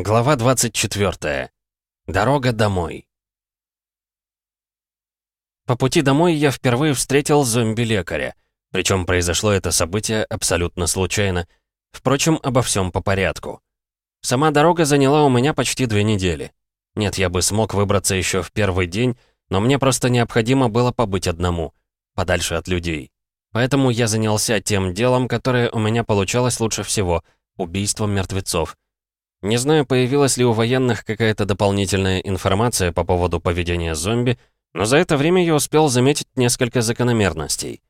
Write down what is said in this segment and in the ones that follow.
Глава 24. Дорога домой. По пути домой я впервые встретил зомби-лекаря. Причем произошло это событие абсолютно случайно. Впрочем, обо всем по порядку. Сама дорога заняла у меня почти две недели. Нет, я бы смог выбраться еще в первый день, но мне просто необходимо было побыть одному, подальше от людей. Поэтому я занялся тем делом, которое у меня получалось лучше всего — убийством мертвецов — не знаю, появилась ли у военных какая-то дополнительная информация по поводу поведения зомби, но за это время я успел заметить несколько закономерностей.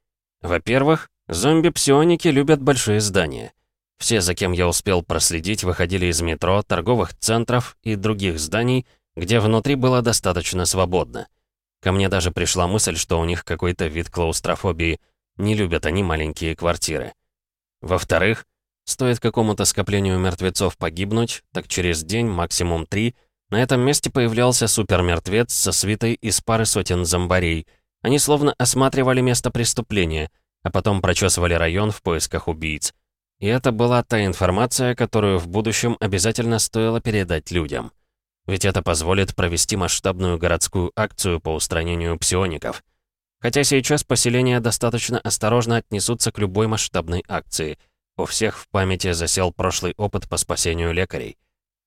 Во-первых, зомби-псионики любят большие здания. Все, за кем я успел проследить, выходили из метро, торговых центров и других зданий, где внутри было достаточно свободно. Ко мне даже пришла мысль, что у них какой-то вид клаустрофобии. Не любят они маленькие квартиры. Во-вторых, Стоит какому-то скоплению мертвецов погибнуть, так через день, максимум три, на этом месте появлялся супермертвец со свитой из пары сотен зомбарей. Они словно осматривали место преступления, а потом прочесывали район в поисках убийц. И это была та информация, которую в будущем обязательно стоило передать людям. Ведь это позволит провести масштабную городскую акцию по устранению псиоников. Хотя сейчас поселения достаточно осторожно отнесутся к любой масштабной акции — у всех в памяти засел прошлый опыт по спасению лекарей.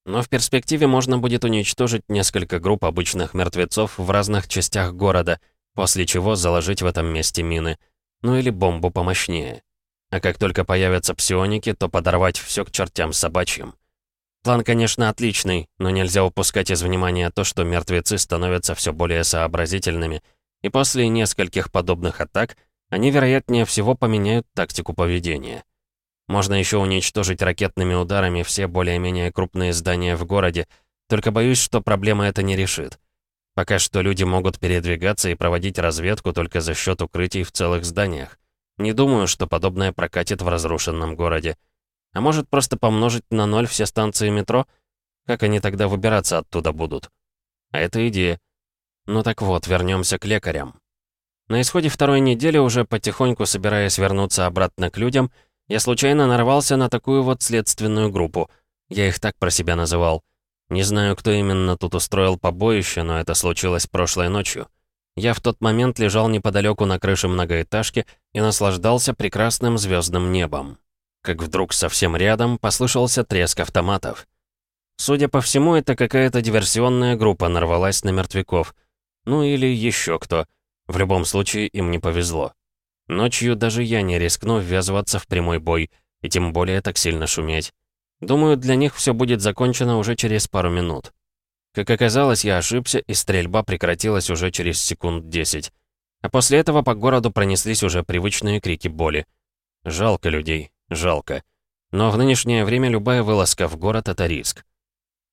Но в перспективе можно будет уничтожить несколько групп обычных мертвецов в разных частях города, после чего заложить в этом месте мины. Ну или бомбу помощнее. А как только появятся псионики, то подорвать все к чертям собачьим. План, конечно, отличный, но нельзя упускать из внимания то, что мертвецы становятся все более сообразительными, и после нескольких подобных атак они, вероятнее всего, поменяют тактику поведения. Можно еще уничтожить ракетными ударами все более-менее крупные здания в городе, только боюсь, что проблема это не решит. Пока что люди могут передвигаться и проводить разведку только за счет укрытий в целых зданиях. Не думаю, что подобное прокатит в разрушенном городе. А может просто помножить на ноль все станции метро? Как они тогда выбираться оттуда будут? А это идея. Ну так вот, вернемся к лекарям. На исходе второй недели, уже потихоньку собираясь вернуться обратно к людям, я случайно нарвался на такую вот следственную группу. Я их так про себя называл. Не знаю, кто именно тут устроил побоище, но это случилось прошлой ночью. Я в тот момент лежал неподалеку на крыше многоэтажки и наслаждался прекрасным звездным небом. Как вдруг совсем рядом послышался треск автоматов. Судя по всему, это какая-то диверсионная группа нарвалась на мертвяков. Ну или еще кто. В любом случае, им не повезло. Ночью даже я не рискну ввязываться в прямой бой, и тем более так сильно шуметь. Думаю, для них все будет закончено уже через пару минут. Как оказалось, я ошибся, и стрельба прекратилась уже через секунд 10. А после этого по городу пронеслись уже привычные крики боли. Жалко людей, жалко. Но в нынешнее время любая вылазка в город — это риск.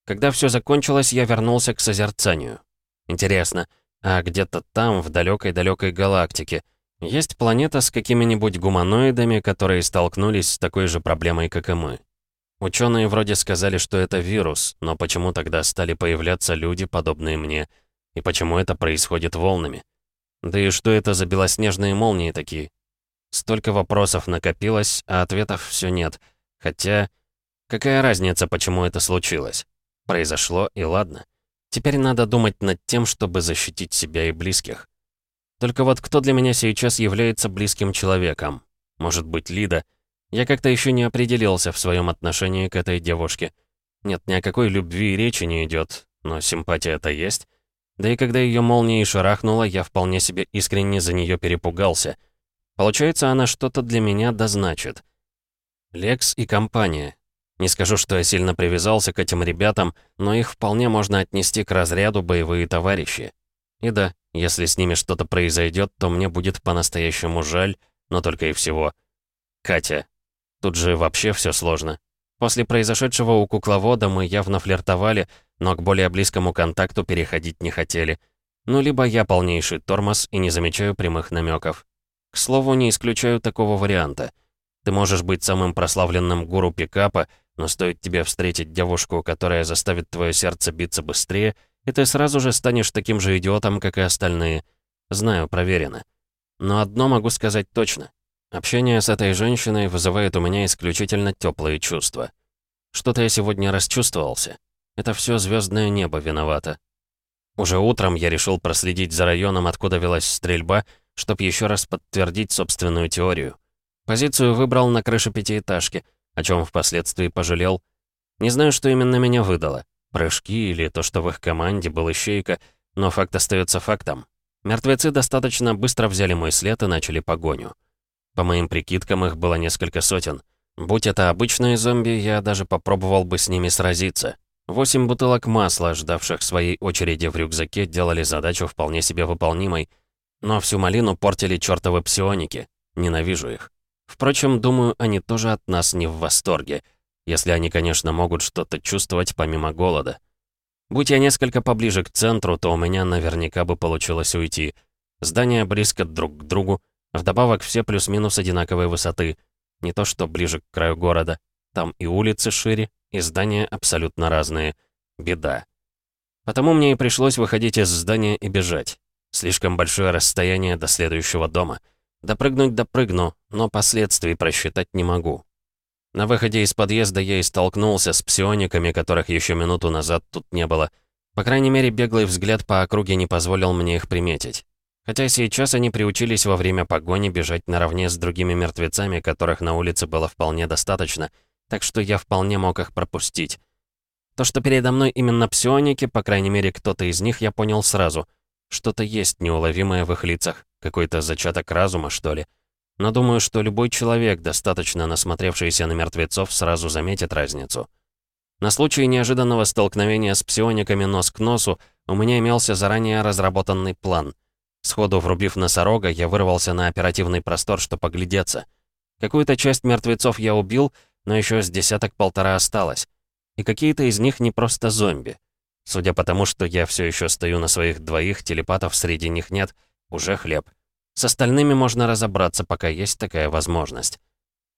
Когда все закончилось, я вернулся к созерцанию. Интересно, а где-то там, в далекой-далекой галактике, есть планета с какими-нибудь гуманоидами, которые столкнулись с такой же проблемой, как и мы. Ученые вроде сказали, что это вирус, но почему тогда стали появляться люди, подобные мне? И почему это происходит волнами? Да и что это за белоснежные молнии такие? Столько вопросов накопилось, а ответов все нет. Хотя, какая разница, почему это случилось? Произошло, и ладно. Теперь надо думать над тем, чтобы защитить себя и близких. Только вот кто для меня сейчас является близким человеком? Может быть, Лида? Я как-то еще не определился в своем отношении к этой девушке. Нет, ни о какой любви речи не идет, но симпатия-то есть. Да и когда ее молнией шарахнула, я вполне себе искренне за нее перепугался. Получается, она что-то для меня дозначит. Лекс и компания. Не скажу, что я сильно привязался к этим ребятам, но их вполне можно отнести к разряду боевые товарищи. И да, если с ними что-то произойдет, то мне будет по-настоящему жаль, но только и всего. Катя. Тут же вообще все сложно. После произошедшего у кукловода мы явно флиртовали, но к более близкому контакту переходить не хотели. Ну, либо я полнейший тормоз и не замечаю прямых намеков. К слову, не исключаю такого варианта. Ты можешь быть самым прославленным гуру пикапа, но стоит тебе встретить девушку, которая заставит твое сердце биться быстрее — и ты сразу же станешь таким же идиотом, как и остальные. Знаю, проверено. Но одно могу сказать точно. Общение с этой женщиной вызывает у меня исключительно теплые чувства. Что-то я сегодня расчувствовался. Это все звездное небо виновато. Уже утром я решил проследить за районом, откуда велась стрельба, чтобы еще раз подтвердить собственную теорию. Позицию выбрал на крыше пятиэтажки, о чем впоследствии пожалел. Не знаю, что именно меня выдало. Прыжки или то, что в их команде был ищейка, но факт остается фактом. Мертвецы достаточно быстро взяли мой след и начали погоню. По моим прикидкам, их было несколько сотен. Будь это обычные зомби, я даже попробовал бы с ними сразиться. Восемь бутылок масла, ждавших своей очереди в рюкзаке, делали задачу вполне себе выполнимой. Но всю малину портили чертовы псионики. Ненавижу их. Впрочем, думаю, они тоже от нас не в восторге. Если они, конечно, могут что-то чувствовать помимо голода. Будь я несколько поближе к центру, то у меня наверняка бы получилось уйти. Здания близко друг к другу, вдобавок все плюс-минус одинаковой высоты. Не то что ближе к краю города. Там и улицы шире, и здания абсолютно разные. Беда. Потому мне и пришлось выходить из здания и бежать. Слишком большое расстояние до следующего дома. Допрыгнуть допрыгну, но последствий просчитать не могу. На выходе из подъезда я и столкнулся с псиониками, которых еще минуту назад тут не было. По крайней мере, беглый взгляд по округе не позволил мне их приметить. Хотя сейчас они приучились во время погони бежать наравне с другими мертвецами, которых на улице было вполне достаточно, так что я вполне мог их пропустить. То, что передо мной именно псионики, по крайней мере, кто-то из них, я понял сразу. Что-то есть неуловимое в их лицах, какой-то зачаток разума, что ли. Но думаю, что любой человек, достаточно насмотревшийся на мертвецов, сразу заметит разницу. На случай неожиданного столкновения с псиониками нос к носу у меня имелся заранее разработанный план. Сходу врубив носорога, я вырвался на оперативный простор, чтобы поглядеться. Какую-то часть мертвецов я убил, но еще с десяток-полтора осталось. И какие-то из них не просто зомби. Судя по тому, что я все еще стою на своих двоих, телепатов среди них нет, уже хлеб. С остальными можно разобраться, пока есть такая возможность.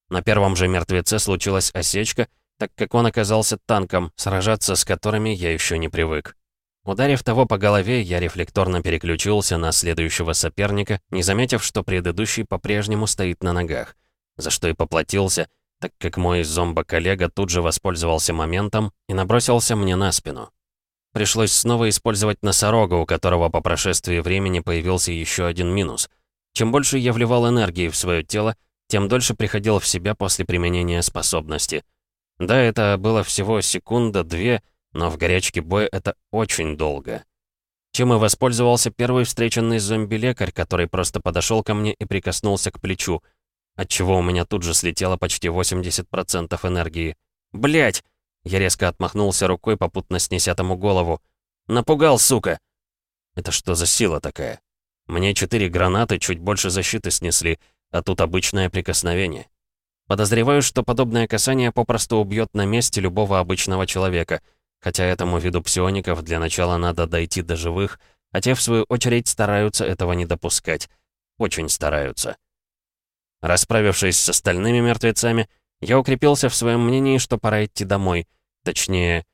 На первом же мертвеце случилась осечка, так как он оказался танком, сражаться с которыми я еще не привык. Ударив того по голове, я рефлекторно переключился на следующего соперника, не заметив, что предыдущий по-прежнему стоит на ногах. За что и поплатился, так как мой зомбо-коллега тут же воспользовался моментом и набросился мне на спину. Пришлось снова использовать носорога, у которого по прошествии времени появился еще один минус — чем больше я вливал энергии в свое тело, тем дольше приходил в себя после применения способности. Да, это было всего секунда-две, но в горячке боя это очень долго. Чем и воспользовался первый встреченный зомби-лекарь, который просто подошел ко мне и прикоснулся к плечу, отчего у меня тут же слетело почти 80% энергии. Блять! Я резко отмахнулся рукой, попутно снеся тому голову. «Напугал, сука!» Это что за сила такая? Мне четыре гранаты чуть больше защиты снесли, а тут обычное прикосновение. Подозреваю, что подобное касание попросту убьет на месте любого обычного человека, хотя этому виду псиоников для начала надо дойти до живых, а те, в свою очередь, стараются этого не допускать. Очень стараются. Расправившись с остальными мертвецами, я укрепился в своем мнении, что пора идти домой. Точнее,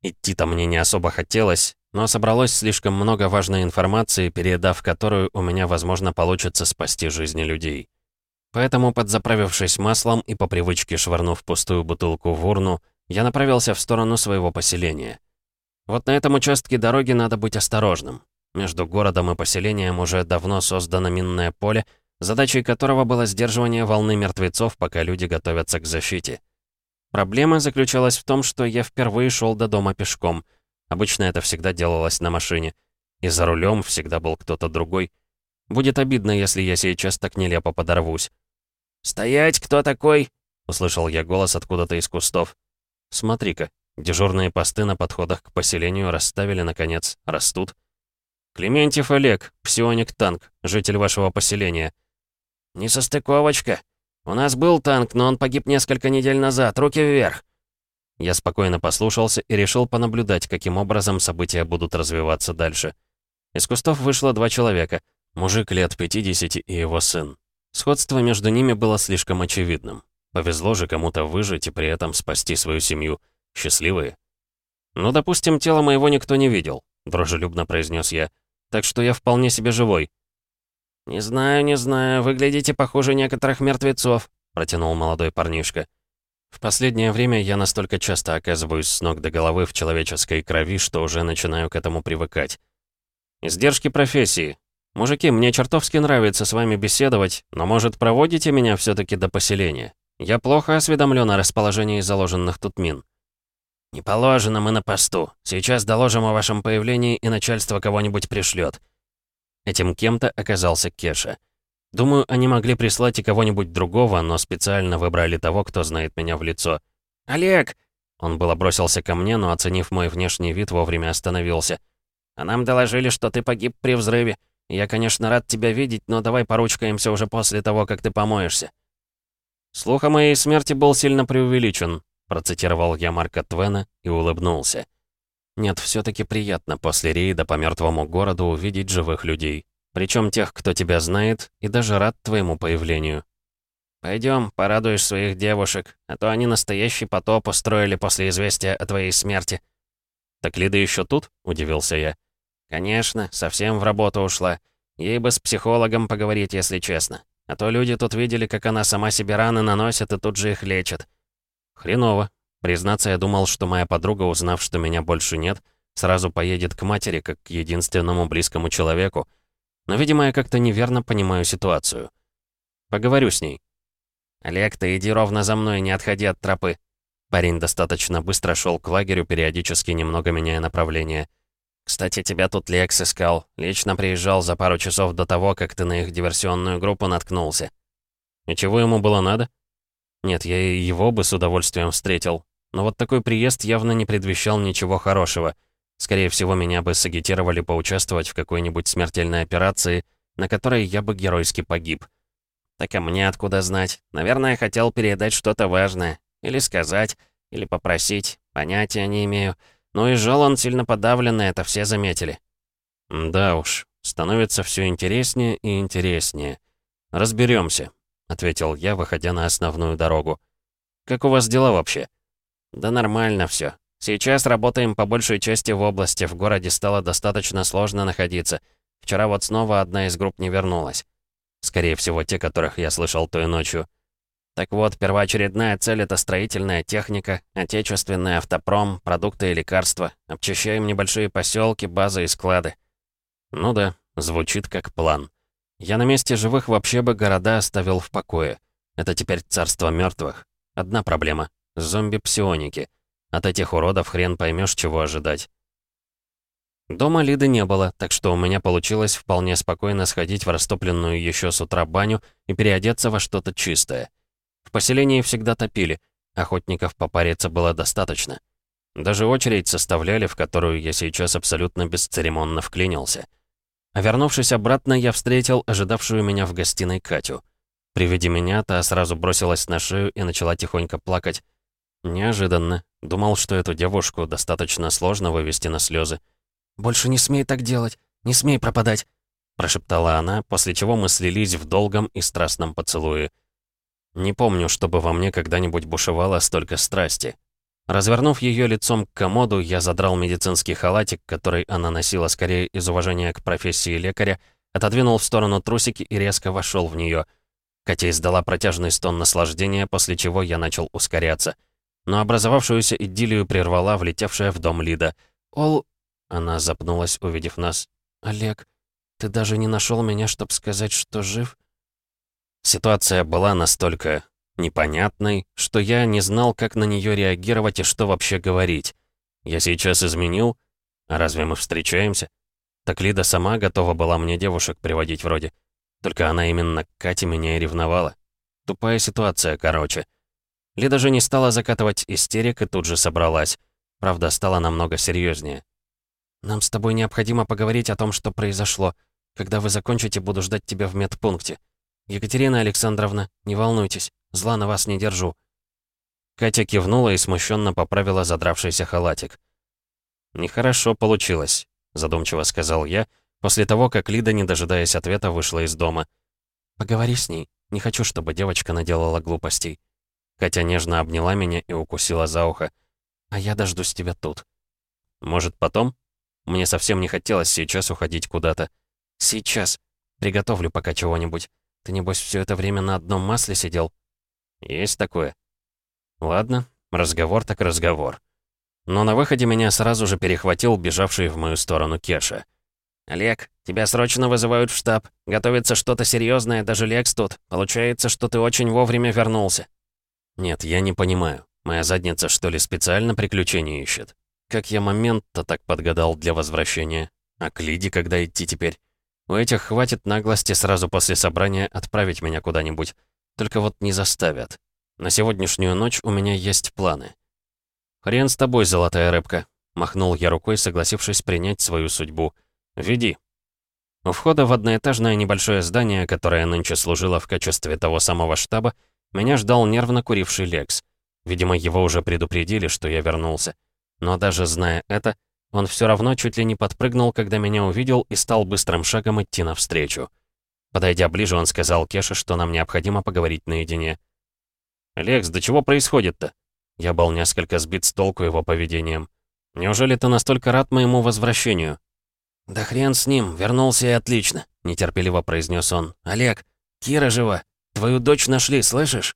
идти-то мне не особо хотелось, но собралось слишком много важной информации, передав которую у меня, возможно, получится спасти жизни людей. Поэтому, подзаправившись маслом и по привычке швырнув пустую бутылку в урну, я направился в сторону своего поселения. Вот на этом участке дороги надо быть осторожным. Между городом и поселением уже давно создано минное поле, задачей которого было сдерживание волны мертвецов, пока люди готовятся к защите. Проблема заключалась в том, что я впервые шел до дома пешком — Обычно это всегда делалось на машине. И за рулем всегда был кто-то другой. Будет обидно, если я сейчас так нелепо подорвусь. «Стоять, кто такой?» — услышал я голос откуда-то из кустов. «Смотри-ка, дежурные посты на подходах к поселению расставили, наконец, растут». «Клементьев Олег, псионик-танк, житель вашего поселения». «Несостыковочка. У нас был танк, но он погиб несколько недель назад. Руки вверх». Я спокойно послушался и решил понаблюдать, каким образом события будут развиваться дальше. Из кустов вышло два человека, мужик лет 50 и его сын. Сходство между ними было слишком очевидным. Повезло же кому-то выжить и при этом спасти свою семью. Счастливые. «Ну, допустим, тело моего никто не видел», — дружелюбно произнес я. «Так что я вполне себе живой». «Не знаю, не знаю, выглядите похуже некоторых мертвецов», — протянул молодой парнишка. В последнее время я настолько часто оказываюсь с ног до головы в человеческой крови, что уже начинаю к этому привыкать. Издержки профессии. Мужики, мне чертовски нравится с вами беседовать, но, может, проводите меня все таки до поселения? Я плохо осведомлен о расположении заложенных тут мин. «Не положено, мы на посту. Сейчас доложим о вашем появлении, и начальство кого-нибудь пришлет. Этим кем-то оказался Кеша. Думаю, они могли прислать и кого-нибудь другого, но специально выбрали того, кто знает меня в лицо. «Олег!» Он было бросился ко мне, но, оценив мой внешний вид, вовремя остановился. «А нам доложили, что ты погиб при взрыве. Я, конечно, рад тебя видеть, но давай поручкаемся уже после того, как ты помоешься». «Слух о моей смерти был сильно преувеличен», процитировал я Марка Твена и улыбнулся. «Нет, все таки приятно после рейда по мертвому городу увидеть живых людей. Причем тех, кто тебя знает, и даже рад твоему появлению. Пойдем, порадуешь своих девушек, а то они настоящий потоп устроили после известия о твоей смерти». «Так Лида еще тут?» — удивился я. «Конечно, совсем в работу ушла. Ей бы с психологом поговорить, если честно. А то люди тут видели, как она сама себе раны наносит и тут же их лечит». «Хреново. Признаться, я думал, что моя подруга, узнав, что меня больше нет, сразу поедет к матери, как к единственному близкому человеку. Но, видимо, я как-то неверно понимаю ситуацию. Поговорю с ней. «Олег, ты иди ровно за мной, не отходи от тропы». Парень достаточно быстро шел к лагерю, периодически немного меняя направление. «Кстати, тебя тут Лекс искал. Лично приезжал за пару часов до того, как ты на их диверсионную группу наткнулся». «И чего ему было надо?» «Нет, я и его бы с удовольствием встретил. Но вот такой приезд явно не предвещал ничего хорошего. Скорее всего, меня бы сагитировали поучаствовать в какой-нибудь смертельной операции, на которой я бы геройски погиб. Так а мне откуда знать? Наверное, хотел передать что-то важное. Или сказать, или попросить. Понятия не имею. Ну и жил он сильно подавленный, это все заметили. Да уж, становится все интереснее и интереснее. Разберемся, ответил я, выходя на основную дорогу. Как у вас дела вообще? Да нормально все. Сейчас работаем по большей части в области, в городе стало достаточно сложно находиться. Вчера вот снова одна из групп не вернулась. Скорее всего, те, которых я слышал той ночью. Так вот, первоочередная цель — это строительная техника, отечественный автопром, продукты и лекарства. Обчищаем небольшие поселки, базы и склады. Ну да, звучит как план. Я на месте живых вообще бы города оставил в покое. Это теперь царство мертвых. Одна проблема — зомби-псионики — от этих уродов хрен поймешь, чего ожидать. Дома Лиды не было, так что у меня получилось вполне спокойно сходить в растопленную еще с утра баню и переодеться во что-то чистое. В поселении всегда топили, охотников попариться было достаточно. Даже очередь составляли, в которую я сейчас абсолютно бесцеремонно вклинился. А вернувшись обратно, я встретил ожидавшую меня в гостиной Катю. При виде меня та сразу бросилась на шею и начала тихонько плакать. Неожиданно. Думал, что эту девушку достаточно сложно вывести на слезы. «Больше не смей так делать! Не смей пропадать!» Прошептала она, после чего мы слились в долгом и страстном поцелуе. Не помню, чтобы во мне когда-нибудь бушевало столько страсти. Развернув ее лицом к комоду, я задрал медицинский халатик, который она носила скорее из уважения к профессии лекаря, отодвинул в сторону трусики и резко вошел в нее. Катя издала протяжный стон наслаждения, после чего я начал ускоряться — но образовавшуюся идиллию прервала влетевшая в дом Лида. «Ол...» Она запнулась, увидев нас. «Олег, ты даже не нашел меня, чтобы сказать, что жив?» Ситуация была настолько непонятной, что я не знал, как на нее реагировать и что вообще говорить. Я сейчас изменил? А разве мы встречаемся? Так Лида сама готова была мне девушек приводить вроде. Только она именно к Кате меня и ревновала. Тупая ситуация, короче. Лида же не стала закатывать истерик и тут же собралась. Правда, стала намного серьезнее. «Нам с тобой необходимо поговорить о том, что произошло. Когда вы закончите, буду ждать тебя в медпункте. Екатерина Александровна, не волнуйтесь, зла на вас не держу». Катя кивнула и смущенно поправила задравшийся халатик. «Нехорошо получилось», — задумчиво сказал я, после того, как Лида, не дожидаясь ответа, вышла из дома. «Поговори с ней. Не хочу, чтобы девочка наделала глупостей». Катя нежно обняла меня и укусила за ухо. «А я дождусь тебя тут». «Может, потом?» Мне совсем не хотелось сейчас уходить куда-то. «Сейчас. Приготовлю пока чего-нибудь. Ты, небось, все это время на одном масле сидел?» «Есть такое». Ладно, разговор так разговор. Но на выходе меня сразу же перехватил бежавший в мою сторону Кеша. «Олег, тебя срочно вызывают в штаб. Готовится что-то серьезное, даже Лекс тут. Получается, что ты очень вовремя вернулся». «Нет, я не понимаю. Моя задница, что ли, специально приключения ищет? Как я момент-то так подгадал для возвращения? А к Лиде когда идти теперь? У этих хватит наглости сразу после собрания отправить меня куда-нибудь. Только вот не заставят. На сегодняшнюю ночь у меня есть планы». «Хрен с тобой, золотая рыбка», — махнул я рукой, согласившись принять свою судьбу. «Веди». У входа в одноэтажное небольшое здание, которое нынче служило в качестве того самого штаба, меня ждал нервно куривший Лекс. Видимо, его уже предупредили, что я вернулся. Но даже зная это, он все равно чуть ли не подпрыгнул, когда меня увидел и стал быстрым шагом идти навстречу. Подойдя ближе, он сказал Кеше, что нам необходимо поговорить наедине. «Лекс, да чего происходит-то?» Я был несколько сбит с толку его поведением. «Неужели ты настолько рад моему возвращению?» «Да хрен с ним, вернулся и отлично», — нетерпеливо произнес он. «Олег, Кира жива. Твою дочь нашли, слышишь?»